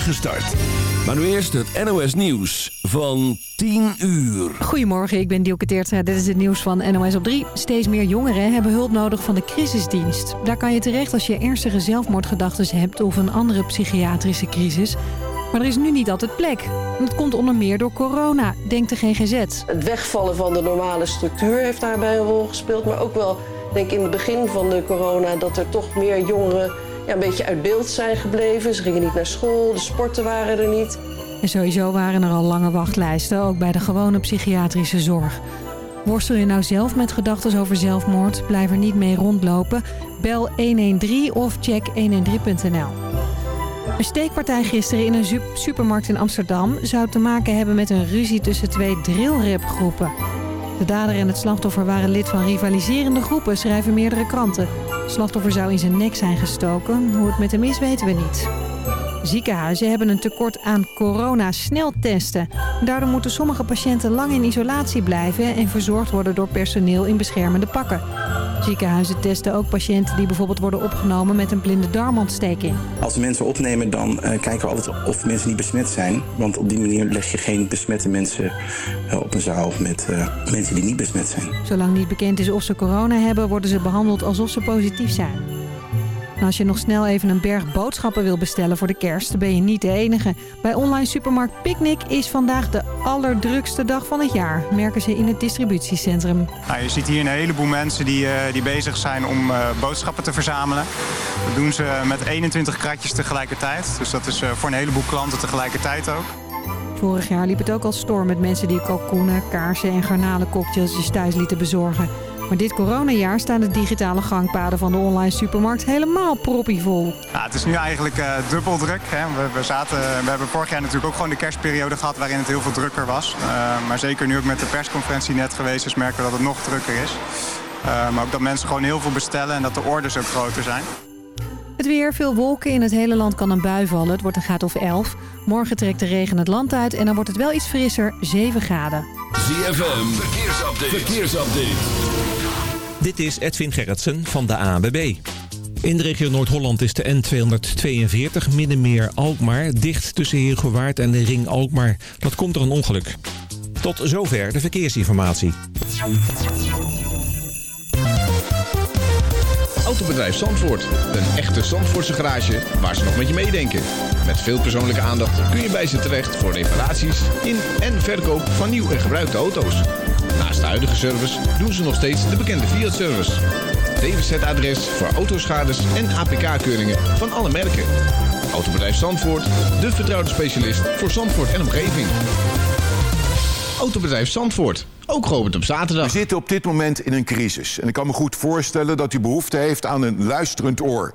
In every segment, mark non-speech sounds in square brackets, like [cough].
start. Maar nu eerst het NOS Nieuws van 10 uur. Goedemorgen, ik ben Dielke Teertra. Dit is het nieuws van NOS op 3. Steeds meer jongeren hebben hulp nodig van de crisisdienst. Daar kan je terecht als je ernstige zelfmoordgedachten hebt... of een andere psychiatrische crisis... Maar er is nu niet altijd plek. Dat komt onder meer door corona, denkt de GGZ. Het wegvallen van de normale structuur heeft daarbij een rol gespeeld. Maar ook wel, denk ik, in het begin van de corona... dat er toch meer jongeren ja, een beetje uit beeld zijn gebleven. Ze gingen niet naar school, de sporten waren er niet. En sowieso waren er al lange wachtlijsten, ook bij de gewone psychiatrische zorg. Worstel je nou zelf met gedachten over zelfmoord? Blijf er niet mee rondlopen. Bel 113 of check 113.nl. Een steekpartij gisteren in een supermarkt in Amsterdam... zou te maken hebben met een ruzie tussen twee drillrapgroepen. De dader en het slachtoffer waren lid van rivaliserende groepen, schrijven meerdere kranten. Het slachtoffer zou in zijn nek zijn gestoken. Hoe het met hem is, weten we niet. Ziekenhuizen hebben een tekort aan corona-sneltesten. Daardoor moeten sommige patiënten lang in isolatie blijven... en verzorgd worden door personeel in beschermende pakken. Ziekenhuizen testen ook patiënten die bijvoorbeeld worden opgenomen met een blinde darmontsteking. Als we mensen opnemen dan uh, kijken we altijd of mensen niet besmet zijn. Want op die manier leg je geen besmette mensen uh, op een zaal met uh, mensen die niet besmet zijn. Zolang niet bekend is of ze corona hebben, worden ze behandeld alsof ze positief zijn. Als je nog snel even een berg boodschappen wil bestellen voor de kerst, ben je niet de enige. Bij online supermarkt Picnic is vandaag de allerdrukste dag van het jaar, merken ze in het distributiecentrum. Nou, je ziet hier een heleboel mensen die, uh, die bezig zijn om uh, boodschappen te verzamelen. Dat doen ze met 21 kratjes tegelijkertijd. Dus dat is uh, voor een heleboel klanten tegelijkertijd ook. Vorig jaar liep het ook al storm met mensen die kalkoenen, kaarsen en garnalencocktails thuis lieten bezorgen. Maar dit coronajaar staan de digitale gangpaden van de online supermarkt helemaal proppievol. Ja, het is nu eigenlijk uh, dubbel druk. Hè. We, we, zaten, we hebben vorig jaar natuurlijk ook gewoon de kerstperiode gehad waarin het heel veel drukker was. Uh, maar zeker nu ook met de persconferentie net geweest is merken we dat het nog drukker is. Uh, maar ook dat mensen gewoon heel veel bestellen en dat de orders ook groter zijn. Het weer, veel wolken. In het hele land kan een bui vallen. Het wordt een graad of 11. Morgen trekt de regen het land uit en dan wordt het wel iets frisser, 7 graden. ZFM, verkeersupdate. verkeersupdate. Dit is Edwin Gerritsen van de ANWB. In de regio Noord-Holland is de N242 Middenmeer-Alkmaar dicht tussen Heergewaard en de Ring Alkmaar. Dat komt door een ongeluk. Tot zover de verkeersinformatie. Autobedrijf Zandvoort. Een echte Zandvoortse garage waar ze nog met je meedenken. Met veel persoonlijke aandacht kun je bij ze terecht voor reparaties in en verkoop van nieuw en gebruikte auto's. Naast de huidige service doen ze nog steeds de bekende Fiat-service. DWZ-adres voor autoschades en APK-keuringen van alle merken. Autobedrijf Zandvoort, de vertrouwde specialist voor Zandvoort en omgeving. Autobedrijf Zandvoort, ook geopend op zaterdag. We zitten op dit moment in een crisis. En ik kan me goed voorstellen dat u behoefte heeft aan een luisterend oor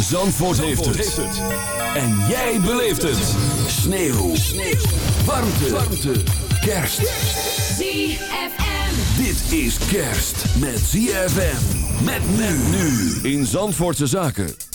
Zandvoort, heeft, het. En jij beleeft het. Sneeuw. Sneeuw. Warmte. Warmte. Kerst. ZFM. Dit is kerst met ZFM. Met men nu. In Zandvoortse Zaken.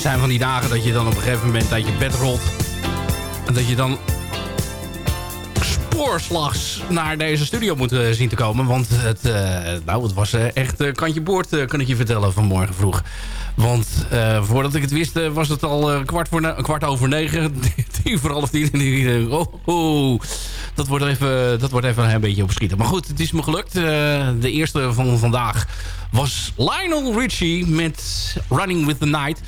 Die dagen dat je dan op een gegeven moment uit je bed rolt. En dat je dan spoorslags naar deze studio moet uh, zien te komen. Want het, uh, nou, het was uh, echt kantje boord, kan ik je vertellen, vanmorgen vroeg. Want voordat ik het wist, was het al kwart, voor kwart over negen. [laughs] tien voor half tien. oh, oh, dat wordt even, dat wordt even een beetje opschieten. Maar goed, het is me gelukt. de eerste van vandaag was Lionel Richie met Running with the Night.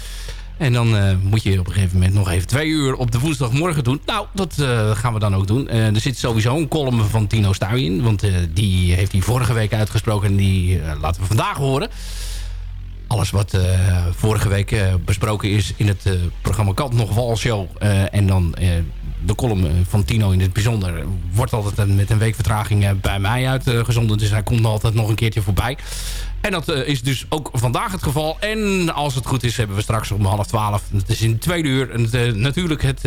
En dan uh, moet je op een gegeven moment nog even twee uur op de woensdagmorgen doen. Nou, dat uh, gaan we dan ook doen. Uh, er zit sowieso een column van Tino Stuy in. Want die heeft hij vorige week uitgesproken en die laten we vandaag horen. Alles wat vorige week besproken is in het programma Kant nog Wal Show. en dan de column van Tino in het bijzonder wordt altijd met een week vertraging bij mij uitgezonden. Dus hij komt altijd nog een keertje voorbij. En dat uh, is dus ook vandaag het geval. En als het goed is, hebben we straks om half twaalf... het is in twee uur en natuurlijk het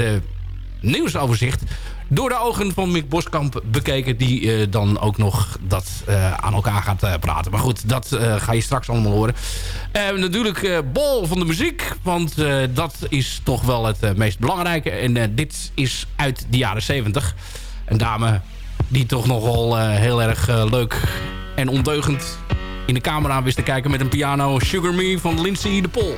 nieuwsoverzicht... door de ogen van Mick Boskamp bekeken... die dan ook nog dat aan elkaar gaat praten. Maar goed, dat ga je straks allemaal horen. natuurlijk bol van de muziek, want dat is toch wel het meest belangrijke. En dit is uit de jaren 70. Een dame die toch nogal heel erg leuk en ondeugend in de camera wist te kijken met een piano Sugar Me van Lindsay de Pol.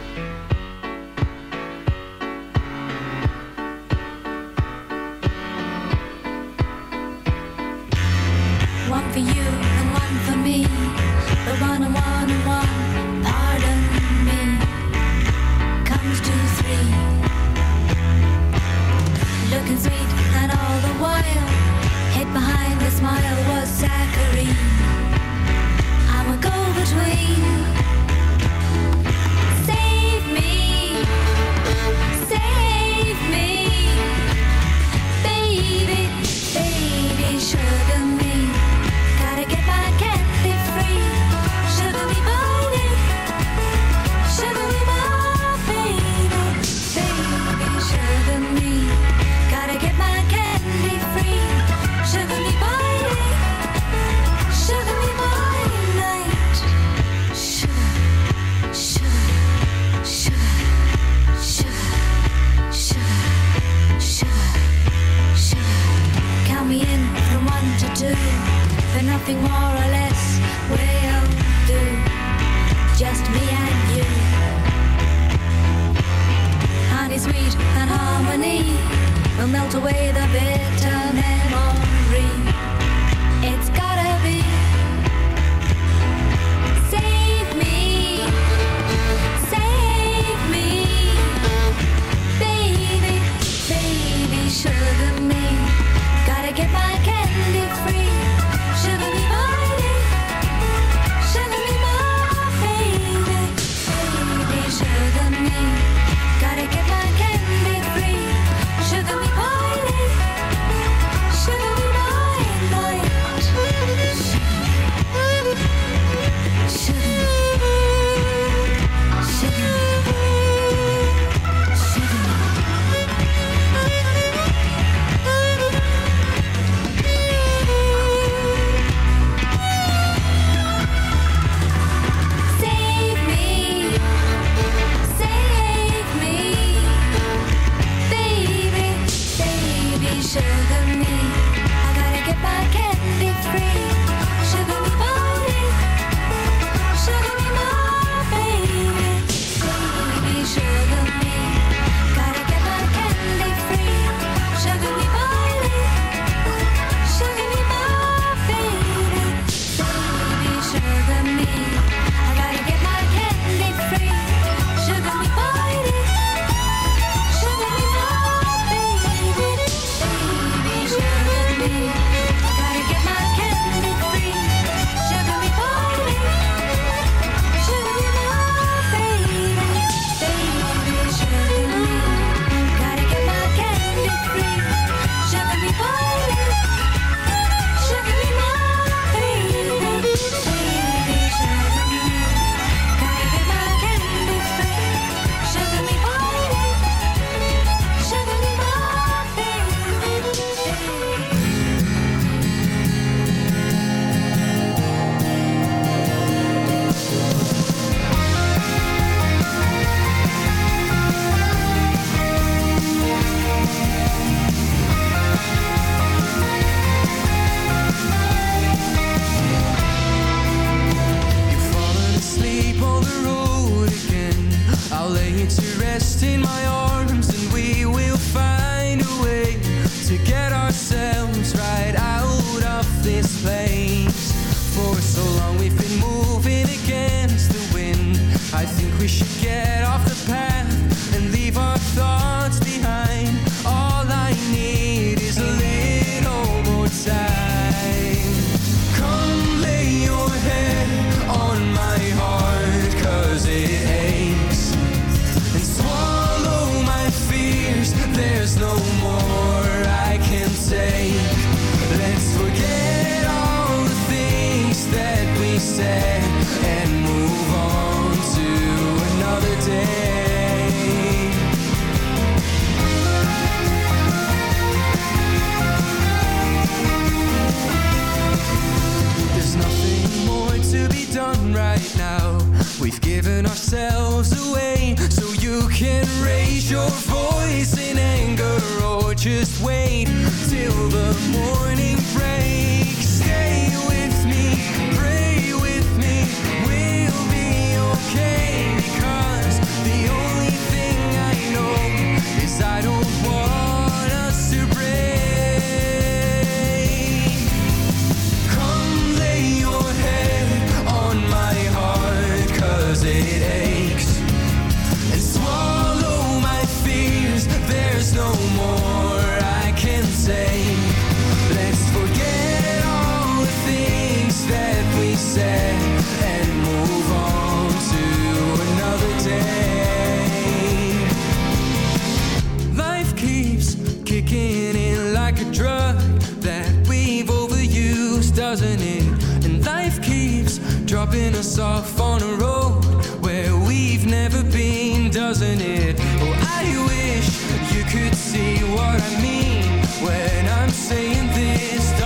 Just wait till the morning kicking in like a drug that we've overused, doesn't it? And life keeps dropping us off on a road where we've never been, doesn't it? Oh, I wish you could see what I mean when I'm saying this,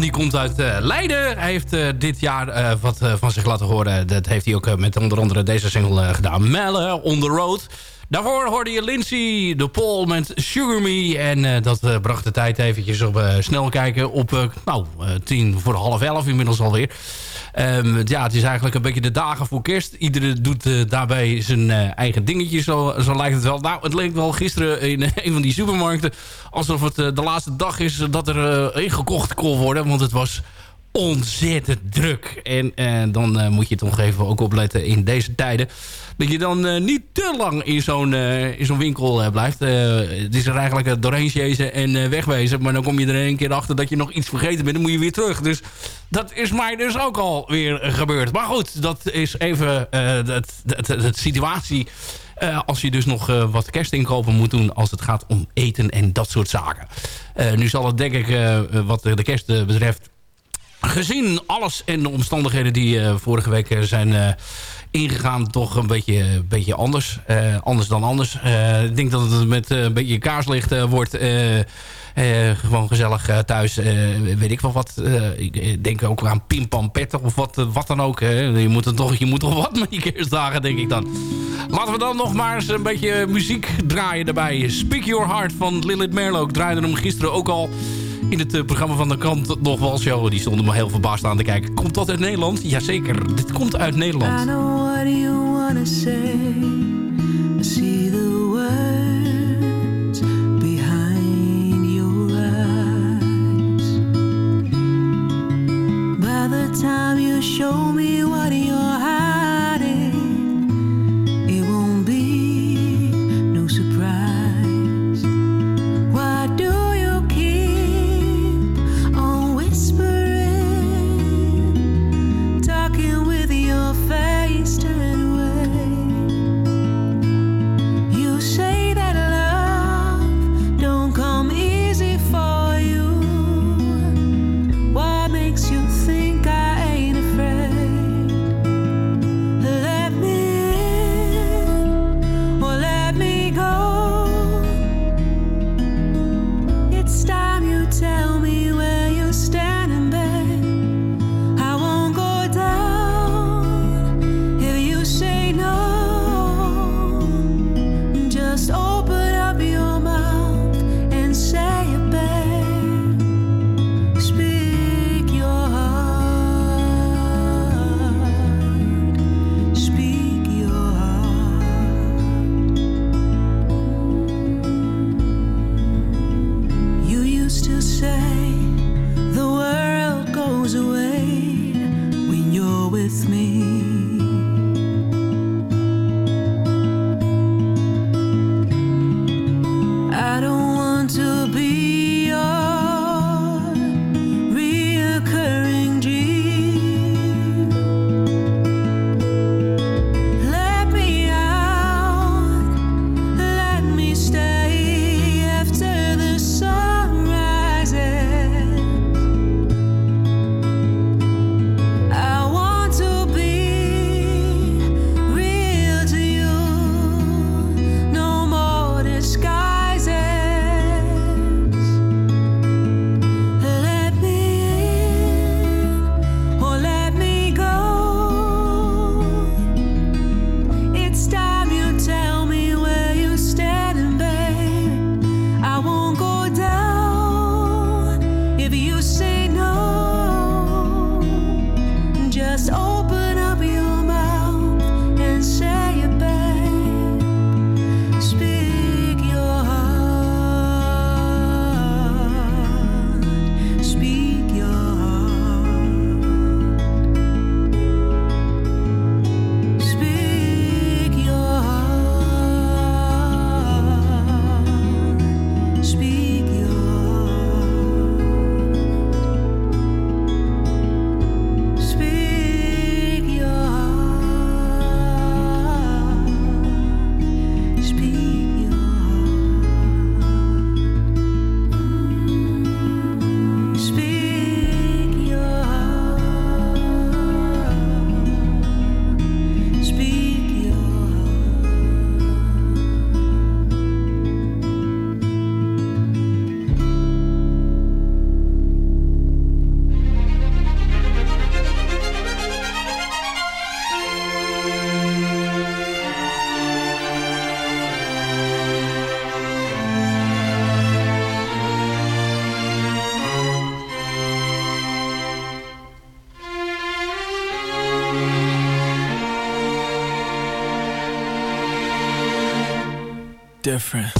die komt uit eh, Leiden. Hij heeft eh, dit jaar eh, wat van zich laten horen. Dat heeft hij ook met onder andere deze single gedaan. Melle, On The Road. Daarvoor hoorde je Lindsay de Paul met Sugar Me. En dat bracht de tijd eventjes op snel kijken. Op nou, tien voor half elf inmiddels alweer. Ehm, ja, het is eigenlijk een beetje de dagen voor kerst. Iedereen doet eh, daarbij zijn eh, eigen dingetje, zo, zo lijkt het wel. Nou, het leek wel gisteren in een van die supermarkten... alsof het eh, de laatste dag is dat er eh, ingekocht kon worden. Want het was ontzettend druk. En eh, dan eh, moet je toch even ook opletten in deze tijden... dat je dan eh, niet te lang in zo'n in zo'n winkel blijft. Het is er eigenlijk doorheen jezen en wegwezen. Maar dan kom je er een keer achter dat je nog iets vergeten bent. Dan moet je weer terug. Dus dat is mij dus ook alweer gebeurd. Maar goed, dat is even de situatie... Als je dus nog eh, wat kerstinkopen moet doen als het gaat om eten en dat soort zaken. Nu zal het denk ik wat de kerst betreft gezien alles en de omstandigheden die eh, vorige week eh, zijn eh, ingegaan... toch een beetje, beetje anders. Anders dan anders. Ik denk dat het met een beetje kaarslicht wordt... gewoon gezellig thuis, weet ik wel wat. Ik denk ook aan Pim Pam Petter of wat, wat dan ook. Hè. Je, moet toch, je moet toch wat met die kerstdagen, denk ik dan. Laten we dan nog maar eens een beetje muziek draaien daarbij. Speak Your Heart van Lilith Merlo. Ik draaide hem gisteren ook al in het eh, programma van de krant nog wel show. Die stonden me heel verbaasd aan te kijken. Komt dat uit Nederland? Jazeker, dit komt uit I Nederland. know what you say. I show me what different.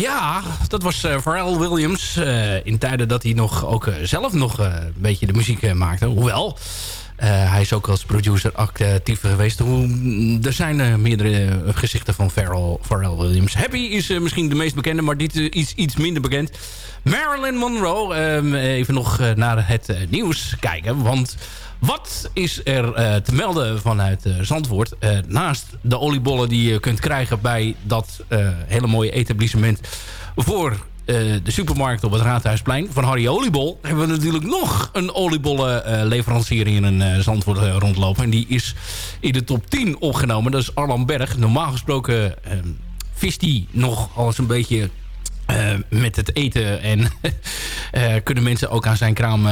Ja, dat was uh, Pharrell Williams. Eh, in tijden dat hij nog ook eh, zelf nog een beetje de muziek maakte. Hoewel, eh, hij is ook als producer actief geweest. Er zijn eh, meerdere eh, gezichten van Pharrell, Williams. Happy is misschien de meest bekende, maar dit is iets minder bekend. Marilyn Monroe, ehm, even nog naar het nieuws kijken. Want wat is er te melden vanuit uh, Zandvoort? Naast de oliebollen die je kunt krijgen bij dat hele mooie etablissement voor de supermarkt op het Raadhuisplein van Harry Oliebol... hebben we natuurlijk nog een oliebollenleverancier in een uh, Zandvoort eh, rondlopen. En die is in de top 10 opgenomen. Dat is Arlan Berg. Normaal gesproken uh, vist hij nog als een beetje met het eten. En [laughs] kunnen mensen ook aan zijn kraam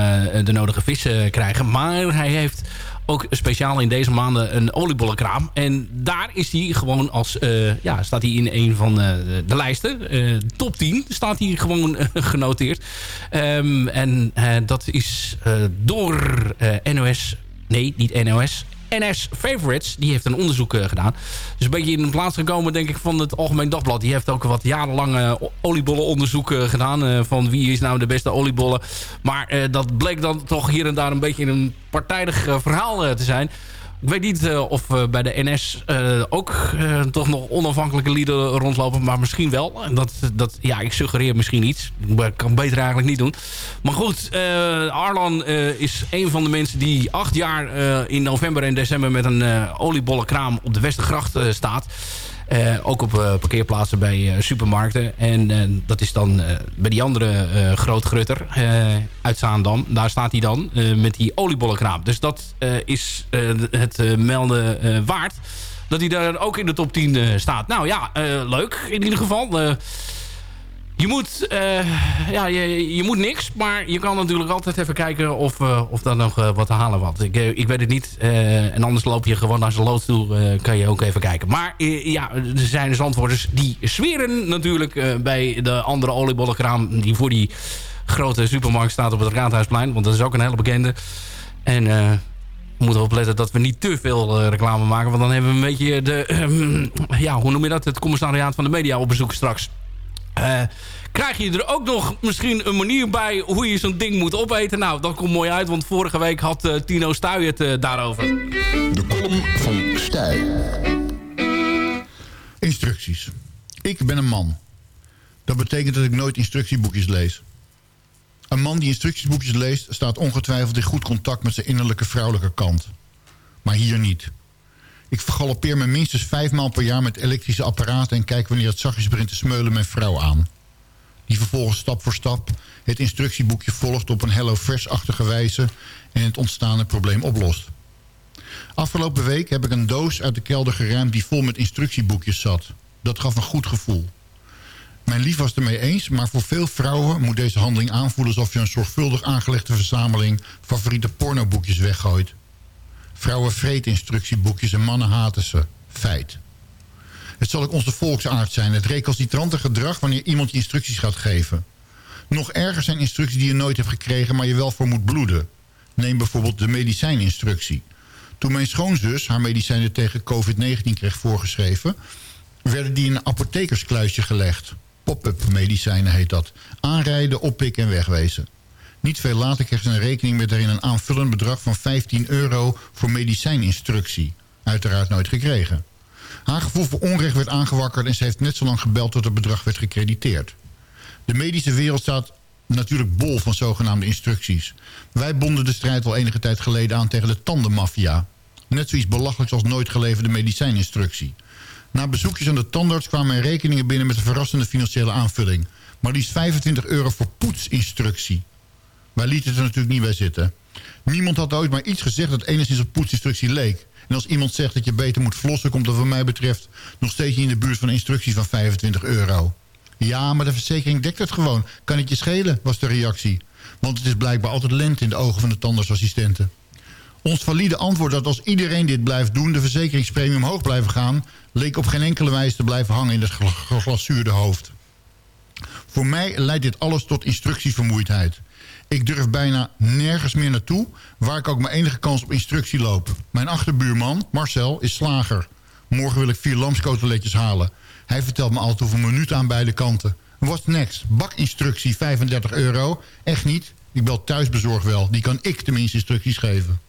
de nodige vissen krijgen. Maar hij heeft ook speciaal in deze maanden een oliebollenkraam. En daar is hij gewoon als... ja, staat hij in een van de, de lijsten. top 10 staat hij gewoon genoteerd. Um, en dat is door NOS... Nee, niet NOS. NS Favorites, die heeft een onderzoek uh, gedaan. Dus een beetje in de plaats gekomen, denk ik, van het Algemeen Dagblad. Die heeft ook wat jarenlange oliebollenonderzoek uh, gedaan. Uh, van wie is nou de beste oliebollen. Maar dat bleek dan toch hier en daar een beetje een partijdig verhaal te zijn. Ik weet niet uh, of bij de NS uh, ook toch nog onafhankelijke lieden rondlopen. Maar misschien wel. Dat, dat, ja, ik suggereer misschien iets. Ik kan beter eigenlijk niet doen. Maar goed, Arlan is een van de mensen die acht jaar in november en december... met een oliebollenkraam op de Westergracht staat. Uh, ook op uh, parkeerplaatsen bij uh, supermarkten. En dat is dan bij die andere grootgrutter uit Zaandam. Daar staat hij dan met die oliebollenkraam. Dus dat is het melden waard. Dat hij daar ook in de top 10 staat. Nou ja, leuk in ieder geval. Je moet, uh, ja, je, je, moet niks, maar je kan natuurlijk altijd even kijken of, uh, of daar nog uh, wat te halen wat. Ik, ik weet het niet. en anders loop je gewoon naar zijn loods toe, kan je ook even kijken. Maar ja, er zijn dus antwoorders die zweren natuurlijk bij de andere oliebollenkraam... die voor die grote supermarkt staat op het Raadhuisplein. Want dat is ook een hele bekende. En we moeten opletten dat we niet te veel reclame maken. Want dan hebben we een beetje de, ja, hoe noem je dat? Het commissariaat van de media op bezoek straks. Uh, krijg je er ook nog misschien een manier bij hoe je zo'n ding moet opeten? Nou, dat komt mooi uit, want vorige week had uh, Tino Stuy het uh, daarover. De column van Stuy. Instructies. Ik ben een man. Dat betekent dat ik nooit instructieboekjes lees. Een man die instructieboekjes leest... staat ongetwijfeld in goed contact met zijn innerlijke vrouwelijke kant. Maar hier niet. Ik vergalopeer me minstens vijf maal per jaar met elektrische apparaten... en kijk wanneer het zachtjes begint te smeulen mijn vrouw aan. Die vervolgens stap voor stap het instructieboekje volgt op een Hello Fresh-achtige wijze... en het ontstaande probleem oplost. Afgelopen week heb ik een doos uit de kelder geruimd die vol met instructieboekjes zat. Dat gaf een goed gevoel. Mijn lief was ermee eens, maar voor veel vrouwen moet deze handeling aanvoelen... alsof je een zorgvuldig aangelegde verzameling favoriete pornoboekjes weggooit. Vrouwen vreten instructieboekjes en mannen haten ze. Feit. Het zal ook onze volksaard zijn. Het recalcitrante gedrag wanneer iemand je instructies gaat geven. Nog erger zijn instructies die je nooit hebt gekregen... maar je wel voor moet bloeden. Neem bijvoorbeeld de medicijninstructie. Toen mijn schoonzus haar medicijnen tegen COVID-19 kreeg voorgeschreven... werden die in een apothekerskluisje gelegd. Pop-up medicijnen heet dat. Aanrijden, oppikken en wegwezen. Niet veel later kreeg ze een rekening met daarin een aanvullend bedrag van 15 euro voor medicijninstructie. Uiteraard nooit gekregen. Haar gevoel voor onrecht werd aangewakkerd en ze heeft net zo lang gebeld tot het bedrag werd gecrediteerd. De medische wereld staat natuurlijk bol van zogenaamde instructies. Wij bonden de strijd al enige tijd geleden aan tegen de tandenmafia. Net zoiets belachelijks als nooit geleverde medicijninstructie. Na bezoekjes aan de tandarts kwamen er rekeningen binnen met een verrassende financiële aanvulling. Maar liefst 25 euro voor poetsinstructie. Wij lieten het er natuurlijk niet bij zitten. Niemand had ooit maar iets gezegd dat enigszins op poetsinstructie leek. En als iemand zegt dat je beter moet flossen... komt dat wat mij betreft nog steeds in de buurt van instructies van 25 euro. Ja, maar de verzekering dekt het gewoon. Kan het je schelen, was de reactie. Want het is blijkbaar altijd lente in de ogen van de tandartsassistenten. Ons valide antwoord dat als iedereen dit blijft doen... de verzekeringspremie omhoog blijven gaan... leek op geen enkele wijze te blijven hangen in het geglazuurde hoofd. Voor mij leidt dit alles tot instructievermoeidheid. Ik durf bijna nergens meer naartoe... waar ik ook maar enige kans op instructie loop. Mijn achterbuurman, Marcel, is slager. Morgen wil ik vier lamskoteletjes halen. Hij vertelt me altijd hoeveel minuten aan beide kanten. What's next? Bakinstructie 35 euro? Echt niet? Ik bel thuisbezorg wel. Die kan ik tenminste instructies geven.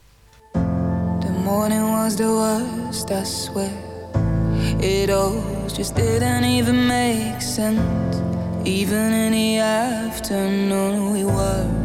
The morning was the worst, I swear. It all just didn't even make sense. Even afternoon we were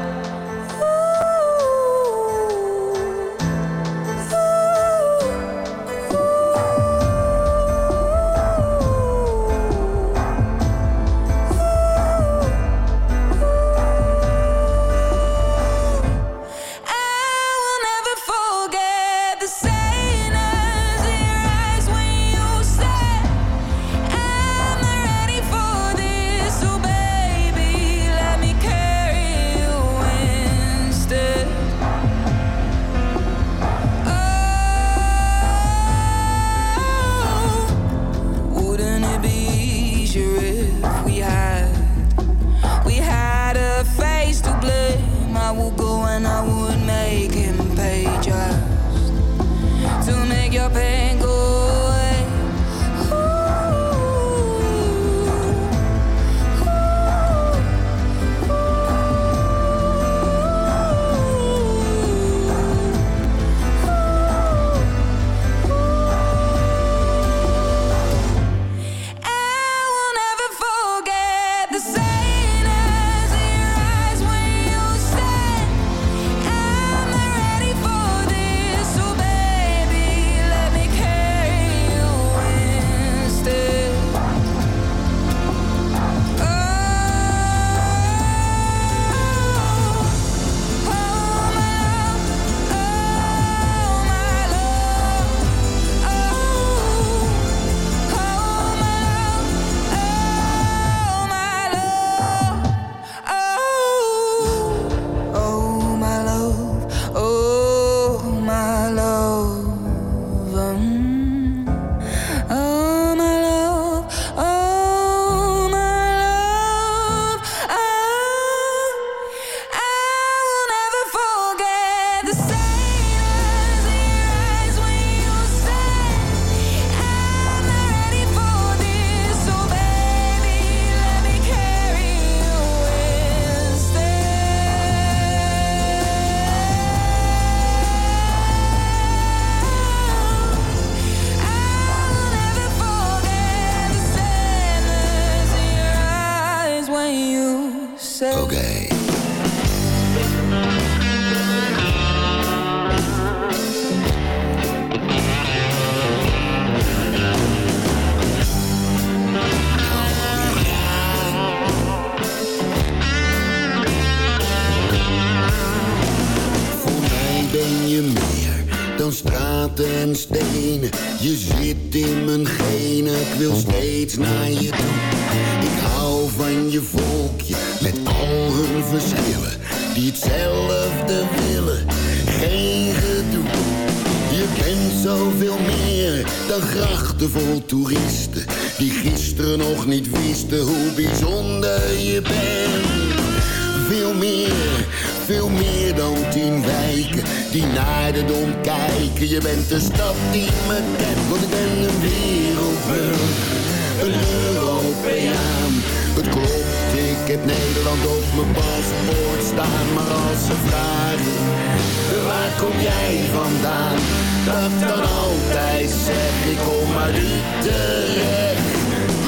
Ik kom uit Utrecht.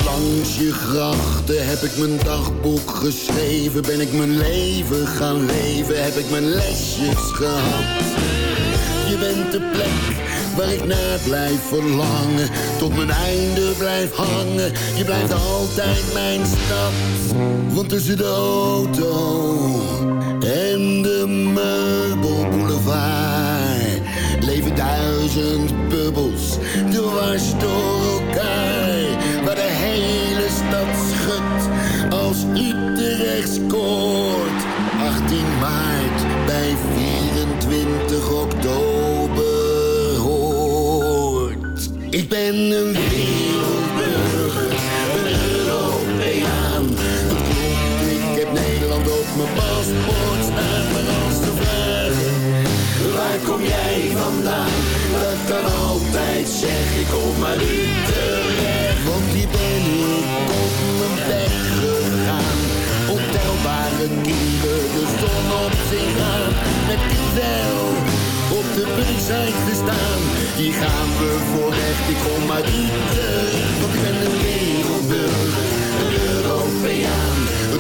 Langs je grachten heb ik mijn dagboek geschreven. Ben ik mijn leven gaan leven, heb ik mijn lesjes gehad. Je bent de plek waar ik naar blijf verlangen. Tot mijn einde blijf hangen. Je blijft altijd mijn stad. Want tussen de auto en de meubelboulevard leven duizend bubbels dwars door elkaar. Waar de hele stad schudt als Utrecht scoort. 18 maart bij 24 oktober hoort. Ik ben een ik kom maar niet terecht. Want hier ben ik op mijn weg gegaan. Ontelbare kinderen de zon op zich aan. Met wel op de brug zijn gestaan. Die gaan we voor recht, ik kom maar niet terecht. Want ik ben een wereldburger, een Europeaan. Ik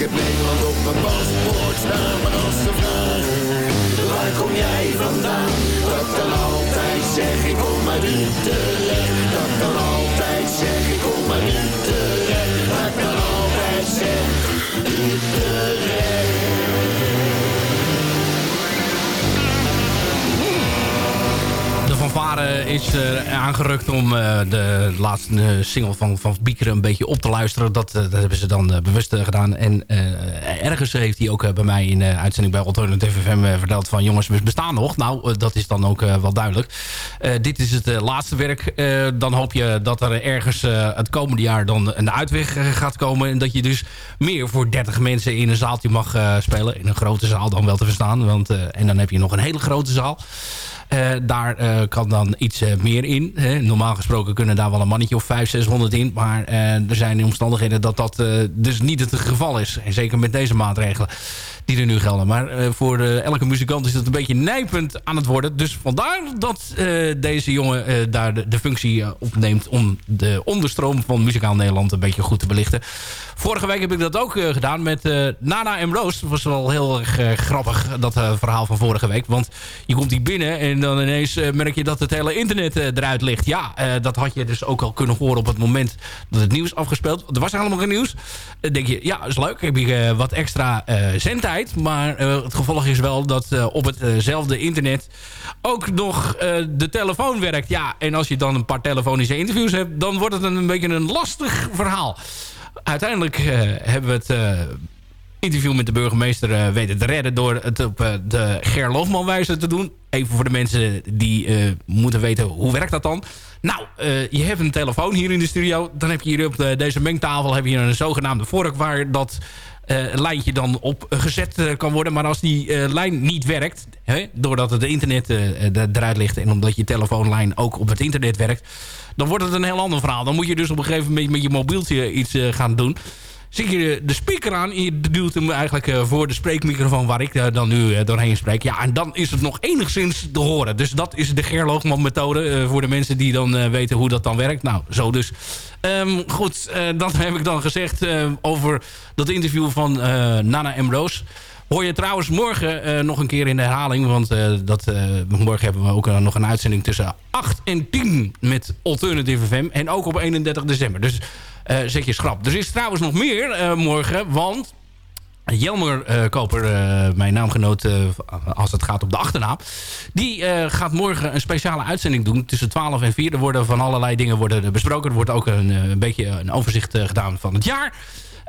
heb Nederland op mijn paspoort staan. Maar als ze vragen, waar kom jij vandaan? Dat dan altijd zeg ik kom uit Utrecht. Dat dan altijd zeg ik kom uit Utrecht. Dat dan altijd zeg Utrecht. Fanfare is uh, aangerukt om uh, de laatste uh, single van, van Bieker een beetje op te luisteren. Dat, dat hebben ze dan bewust gedaan. En ergens heeft hij ook bij mij in de uitzending bij Alternative FM verteld van... jongens, we bestaan nog. Nou, dat is dan ook wel duidelijk. dit is het laatste werk. dan hoop je dat er ergens het komende jaar dan een uitweg gaat komen. En dat je dus meer voor 30 mensen in een zaaltje mag spelen. In een grote zaal dan wel te verstaan. Want, en dan heb je nog een hele grote zaal. Uh, daar uh, kan dan iets uh, meer in. Normaal gesproken kunnen daar wel een mannetje of 500, 600 in. Maar er zijn omstandigheden dat dat dus niet het geval is. En zeker met deze maatregelen die er nu gelden. Maar voor elke muzikant is het een beetje nijpend aan het worden. Dus vandaar dat deze jongen daar de, de functie opneemt... om de onderstroom van Muzikaal Nederland een beetje goed te belichten. Vorige week heb ik dat ook gedaan met Nana en Roos. Dat was wel heel erg grappig, dat verhaal van vorige week. Want je komt hier binnen en dan ineens merk je dat het hele internet eruit ligt. Ja, dat had je dus ook al kunnen horen op het moment dat het nieuws afgespeeld. Er was helemaal geen nieuws. Dan denk je, ja, dat is leuk. Heb je wat extra zendtijd. Maar het gevolg is wel dat op hetzelfde internet ook nog de telefoon werkt. Ja, en als je dan een paar telefonische interviews hebt... dan wordt het een beetje een lastig verhaal uiteindelijk uh, hebben we het uh, interview met de burgemeester uh, weten te redden... door het op de Ger wijze te doen. Even voor de mensen die moeten weten hoe werkt dat dan. Nou, je hebt een telefoon hier in de studio. Dan heb je hier op de, deze mengtafel heb je een zogenaamde vork... waar dat lijntje dan op gezet kan worden. Maar als die lijn niet werkt... Hè, doordat het internet eruit ligt... en omdat je telefoonlijn ook op het internet werkt dan wordt het een heel ander verhaal. Dan moet je dus op een gegeven moment met je mobieltje iets gaan doen. Zet je de speaker aan en je duwt hem eigenlijk uh, voor de spreekmicrofoon waar ik uh, dan nu doorheen spreek. Ja, en dan is het nog enigszins te horen. Dus dat is de Gerloogman methode voor de mensen die dan weten hoe dat dan werkt. Nou, zo dus. Um, goed, [laughs] dat heb ik dan gezegd over dat interview van Nana M. Roos. Hoor je trouwens morgen uh, nog een keer in de herhaling. Want uh, dat, uh, morgen hebben we ook nog een uitzending tussen 8 en 10 met Alternative FM. En ook op 31 december. Dus zet je schrap. Er is trouwens nog meer morgen. Want Jelmer Koper, mijn naamgenoot als het gaat op de achternaam... die gaat morgen een speciale uitzending doen tussen 12 en 4. Er worden van allerlei dingen worden besproken. Er wordt ook een, een beetje een overzicht gedaan van het jaar...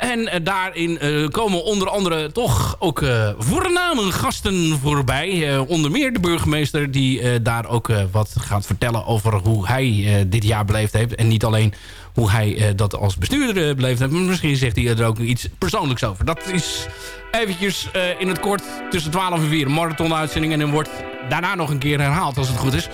En uh, daarin uh, komen onder andere toch ook uh, voorname gasten voorbij. onder meer de burgemeester die daar ook wat gaat vertellen over hoe hij dit jaar beleefd heeft. En niet alleen hoe hij dat als bestuurder beleefd heeft. Maar misschien zegt hij er ook iets persoonlijks over. Dat is eventjes in het kort tussen 12 en 4 een marathon-uitzending. En dan wordt daarna nog een keer herhaald als het goed is.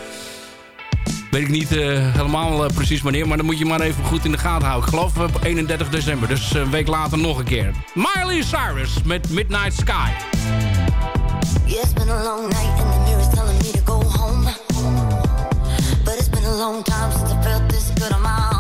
Weet ik niet uh, helemaal uh, precies wanneer, maar dan moet je maar even goed in de gaten houden. Ik geloof op 31 december, dus een week later nog een keer. Miley Cyrus met Midnight Sky. Yeah, it's been a long night and the mirror's telling me to go home. But it's been a long time since I felt this good on my own.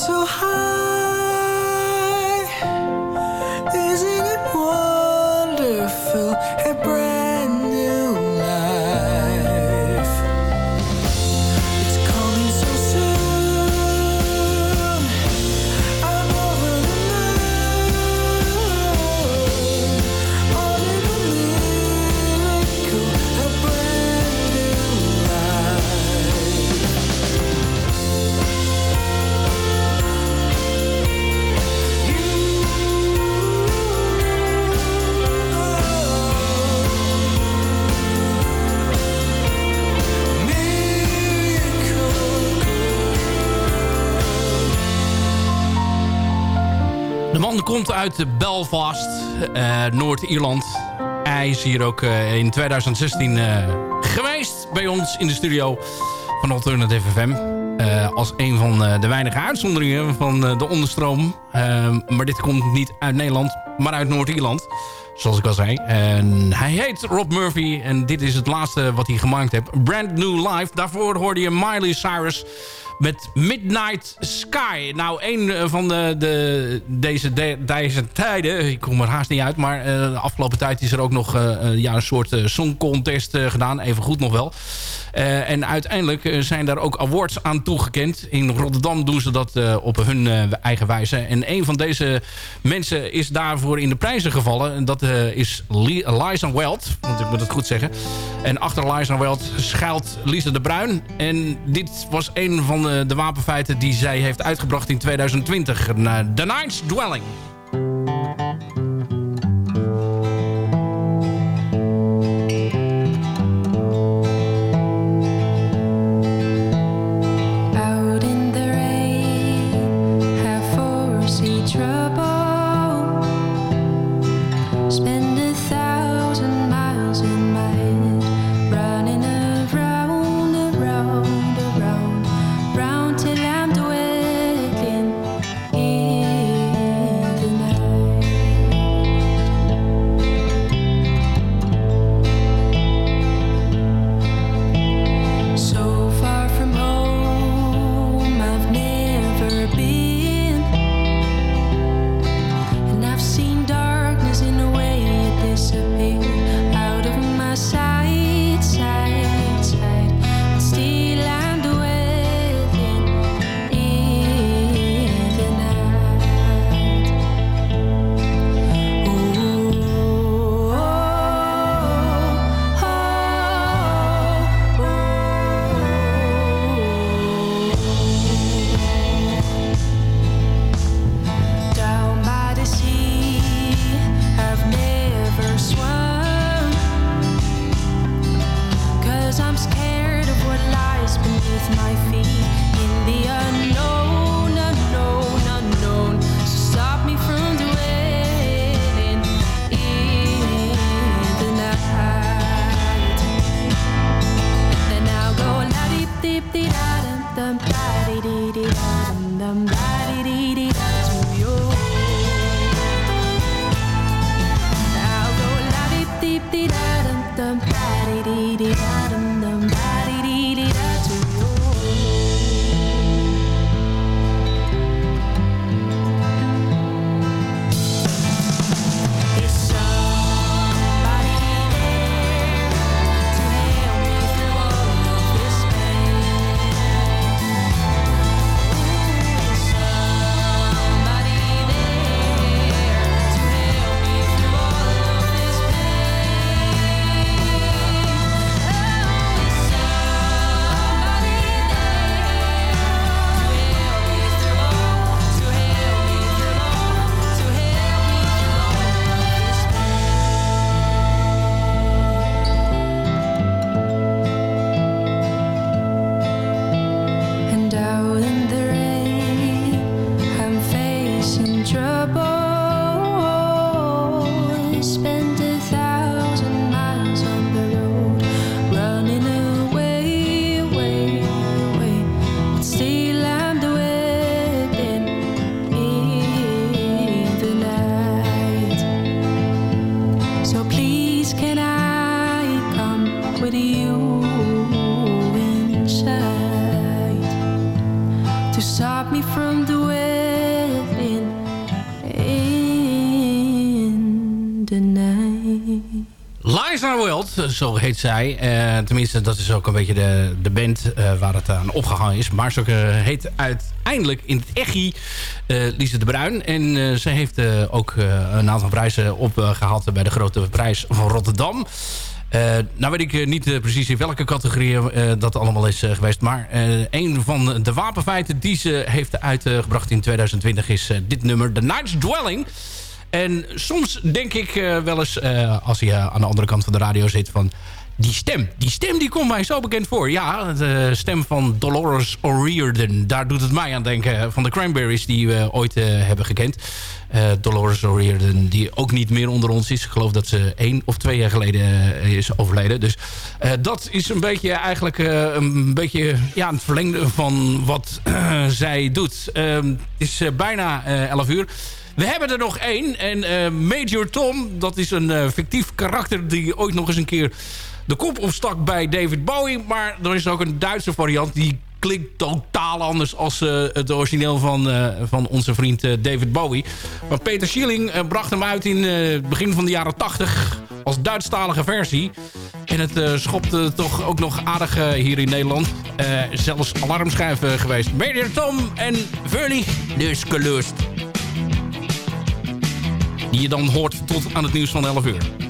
So high. Komt uit Belfast, eh, Noord-Ierland. Hij is hier ook eh, in 2016 eh, geweest bij ons in de studio van Alternative FM. Als een van de weinige uitzonderingen van de onderstroom. Maar dit komt niet uit Nederland, maar uit Noord-Ierland. Zoals ik al zei. En hij heet Rob Murphy. En dit is het laatste wat hij gemaakt heeft. Brand New Life. Daarvoor hoorde je Miley Cyrus met Midnight Sky. Nou, een eh, van de, de, deze, de- deze tijden, ik kom er haast niet uit... maar eh, de afgelopen tijd is er ook nog eh, ja, een soort songcontest gedaan. Even goed nog wel. Eh, en uiteindelijk eh, zijn daar ook awards aan toegekend. In Rotterdam doen ze dat eh, op hun eigen wijze. En een van deze mensen is daarvoor in de prijzen gevallen. En dat is Li- Liza Weld. Want ik moet het goed zeggen. En achter Liza Weld schuilt Lisa de Bruin. En dit was een van de, de wapenfeiten die zij heeft uitgebracht in 2020. naar The Night's Dwelling. Zo heet zij. Eh, tenminste, dat is ook een beetje de, de band eh, waar het aan opgehangen is. Maar ze eh, heet uiteindelijk in het echi Lise de Bruin. En ze heeft ook een aantal prijzen opgehaald bij de Grote Prijs van Rotterdam. Nou weet ik niet precies in welke categorie dat allemaal is geweest. Maar een van de wapenfeiten die ze heeft uitgebracht in 2020 is dit nummer. The Night's Dwelling. En soms denk ik eh, wel eens, eh, als je aan de andere kant van de radio zit... van die stem, die stem die komt mij zo bekend voor. Ja, de stem van Dolores O'Riordan. Daar doet het mij aan denken van de Cranberries die we ooit eh, hebben gekend. Eh, Dolores O'Riordan, die ook niet meer onder ons is. Ik geloof dat ze één of twee jaar geleden eh, is overleden. Dus eh, dat is een beetje eigenlijk eh, een beetje ja, het verlengde van wat eh, zij doet. Ehm, het is eh, bijna eh 11 uur. We hebben er nog één. En eh, Major Tom, dat is een eh, fictief karakter... die ooit nog eens een keer de kop opstak bij David Bowie. Maar er is ook een Duitse variant... die klinkt totaal anders als eh, het origineel van, van onze vriend David Bowie. Maar Peter Schilling bracht hem uit in het begin van de jaren 80 als Duitsstalige versie. En het schopte toch ook nog aardig hier in Nederland. Zelfs alarmschijf eh, geweest. Major Tom en Verlie dus gelust. Die je dan hoort tot aan het nieuws van 11 uur.